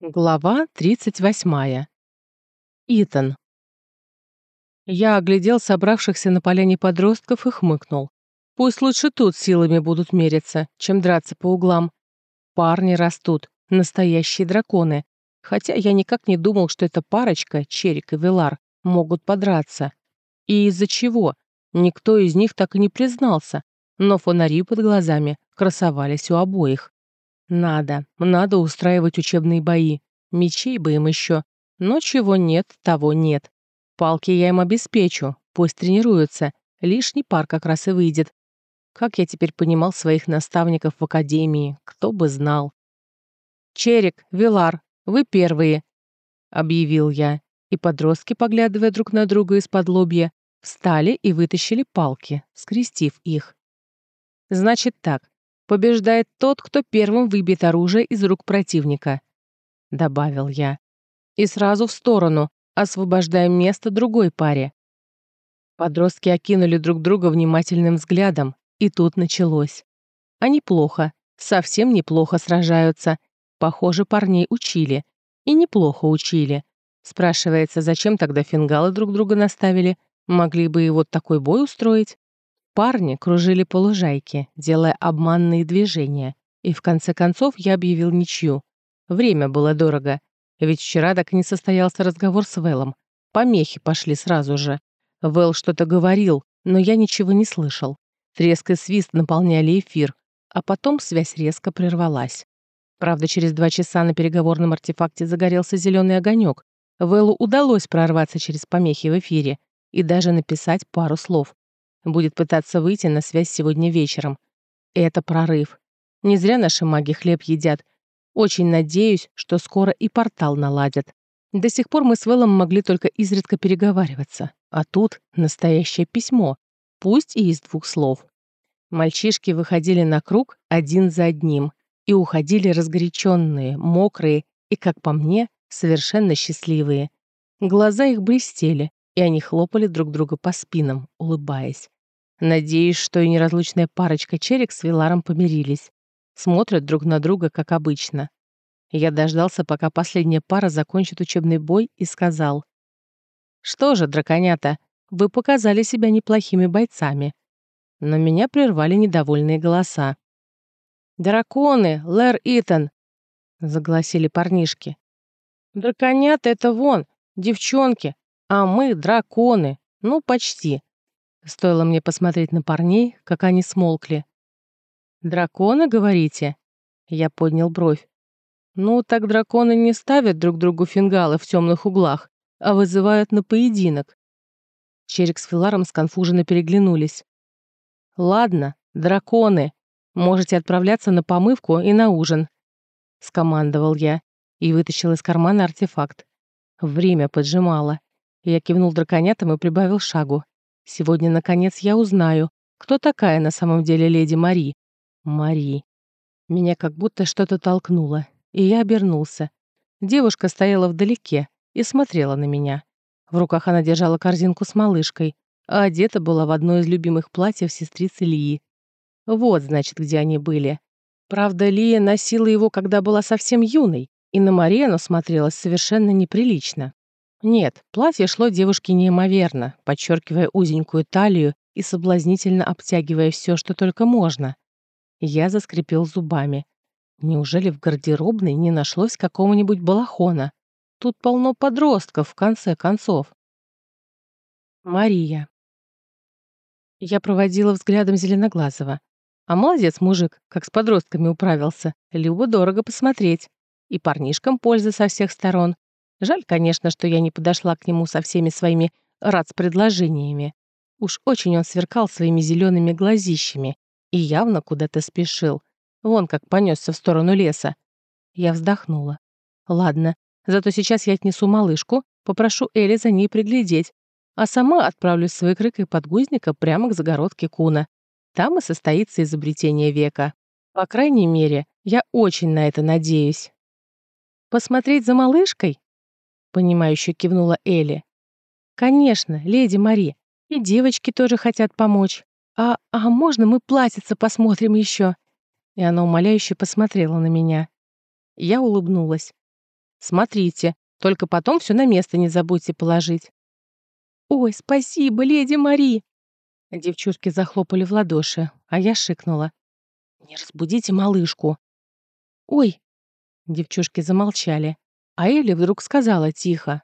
Глава 38. Итан. Я оглядел собравшихся на поляне подростков и хмыкнул. Пусть лучше тут силами будут мериться, чем драться по углам. Парни растут, настоящие драконы. Хотя я никак не думал, что эта парочка, Черик и Велар, могут подраться. И из-за чего? Никто из них так и не признался, но фонари под глазами красовались у обоих. Надо, надо устраивать учебные бои. Мечей бы им еще. Но чего нет, того нет. Палки я им обеспечу, пусть тренируются. Лишний пар как раз и выйдет. Как я теперь понимал своих наставников в академии, кто бы знал. «Черик, Вилар, вы первые», — объявил я, и подростки, поглядывая друг на друга из-под лобья, встали и вытащили палки, скрестив их. «Значит так, побеждает тот, кто первым выбьет оружие из рук противника», — добавил я. «И сразу в сторону, освобождая место другой паре». Подростки окинули друг друга внимательным взглядом, и тут началось. Они плохо, совсем неплохо сражаются. Похоже, парней учили. И неплохо учили. Спрашивается, зачем тогда фингалы друг друга наставили? Могли бы и вот такой бой устроить? Парни кружили по лужайке, делая обманные движения, и в конце концов я объявил ничью. Время было дорого, ведь вчера так и не состоялся разговор с Вэлом. Помехи пошли сразу же. Вэл что-то говорил, но я ничего не слышал. Треск и свист наполняли эфир, а потом связь резко прервалась. Правда, через два часа на переговорном артефакте загорелся зеленый огонек. Вэлу удалось прорваться через помехи в эфире и даже написать пару слов. Будет пытаться выйти на связь сегодня вечером. Это прорыв. Не зря наши маги хлеб едят. Очень надеюсь, что скоро и портал наладят. До сих пор мы с Вэллом могли только изредка переговариваться. А тут настоящее письмо, пусть и из двух слов. Мальчишки выходили на круг один за одним и уходили разгоряченные, мокрые и, как по мне, совершенно счастливые. Глаза их блестели, и они хлопали друг друга по спинам, улыбаясь. Надеюсь, что и неразлучная парочка Черик с Виларом помирились. Смотрят друг на друга, как обычно. Я дождался, пока последняя пара закончит учебный бой, и сказал. «Что же, драконята, вы показали себя неплохими бойцами». Но меня прервали недовольные голоса. «Драконы, Лэр Итан!» — загласили парнишки. «Драконята — это вон, девчонки, а мы — драконы, ну, почти». Стоило мне посмотреть на парней, как они смолкли. «Драконы, говорите?» Я поднял бровь. «Ну, так драконы не ставят друг другу фингалы в темных углах, а вызывают на поединок». Черик с Филаром сконфуженно переглянулись. «Ладно, драконы, можете отправляться на помывку и на ужин», — скомандовал я и вытащил из кармана артефакт. Время поджимало. Я кивнул драконятам и прибавил шагу. Сегодня, наконец, я узнаю, кто такая на самом деле леди Мари. Мари. Меня как будто что-то толкнуло, и я обернулся. Девушка стояла вдалеке и смотрела на меня. В руках она держала корзинку с малышкой, а одета была в одно из любимых платьев сестрицы Лии. Вот, значит, где они были. Правда, Лия носила его, когда была совсем юной, и на Мари оно смотрелось совершенно неприлично. Нет, платье шло девушке неимоверно, подчеркивая узенькую талию и соблазнительно обтягивая все, что только можно. Я заскрипел зубами. Неужели в гардеробной не нашлось какого-нибудь балахона? Тут полно подростков, в конце концов. Мария. Я проводила взглядом Зеленоглазого. А молодец мужик, как с подростками управился. Любо-дорого посмотреть. И парнишкам польза со всех сторон. Жаль, конечно, что я не подошла к нему со всеми своими рац-предложениями. Уж очень он сверкал своими зелеными глазищами и явно куда-то спешил. Вон как понесся в сторону леса. Я вздохнула. Ладно, зато сейчас я отнесу малышку, попрошу Эли за ней приглядеть, а сама отправлюсь с выкройкой подгузника прямо к загородке Куна. Там и состоится изобретение века. По крайней мере, я очень на это надеюсь. Посмотреть за малышкой? Понимающе кивнула Элли. Конечно, леди Мари. И девочки тоже хотят помочь. А, а можно мы платьице посмотрим еще? И она умоляюще посмотрела на меня. Я улыбнулась. Смотрите, только потом все на место не забудьте положить». «Ой, спасибо, леди Мари!» Девчушки захлопали в ладоши, а я шикнула. «Не разбудите малышку!» «Ой!» Девчушки замолчали, а Элли вдруг сказала тихо.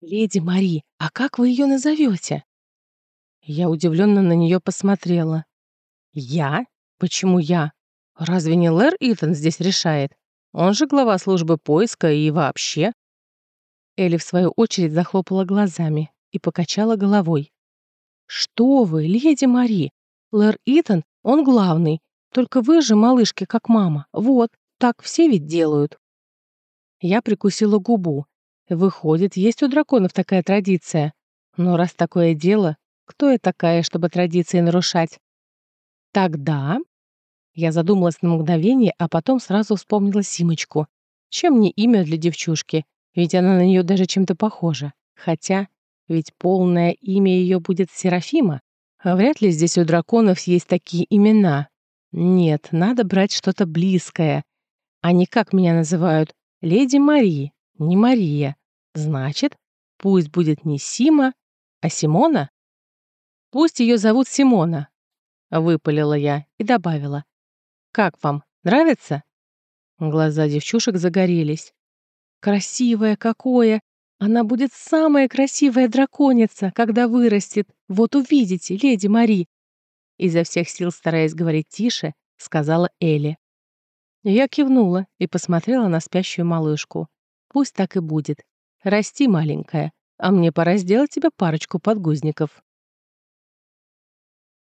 «Леди Мари, а как вы ее назовете?» Я удивленно на нее посмотрела. «Я? Почему я? Разве не Лэр Итан здесь решает? Он же глава службы поиска и вообще». Элли в свою очередь захлопала глазами и покачала головой. «Что вы, леди Мари? Лэр Итан, он главный. Только вы же, малышки, как мама. Вот, так все ведь делают». Я прикусила губу. Выходит, есть у драконов такая традиция. Но раз такое дело, кто я такая, чтобы традиции нарушать? Тогда... Я задумалась на мгновение, а потом сразу вспомнила Симочку. Чем не имя для девчушки? Ведь она на нее даже чем-то похожа. Хотя, ведь полное имя ее будет Серафима. А вряд ли здесь у драконов есть такие имена. Нет, надо брать что-то близкое. Они как меня называют? Леди Мари, не Мария. Значит, пусть будет не Сима, а Симона? Пусть ее зовут Симона, выпалила я и добавила. Как вам, нравится? Глаза девчушек загорелись. Красивая какое! Она будет самая красивая драконица, когда вырастет. Вот увидите, леди Мари. Изо всех сил, стараясь говорить тише, сказала Элли. Я кивнула и посмотрела на спящую малышку. Пусть так и будет. Расти, маленькая, а мне пора сделать тебе парочку подгузников.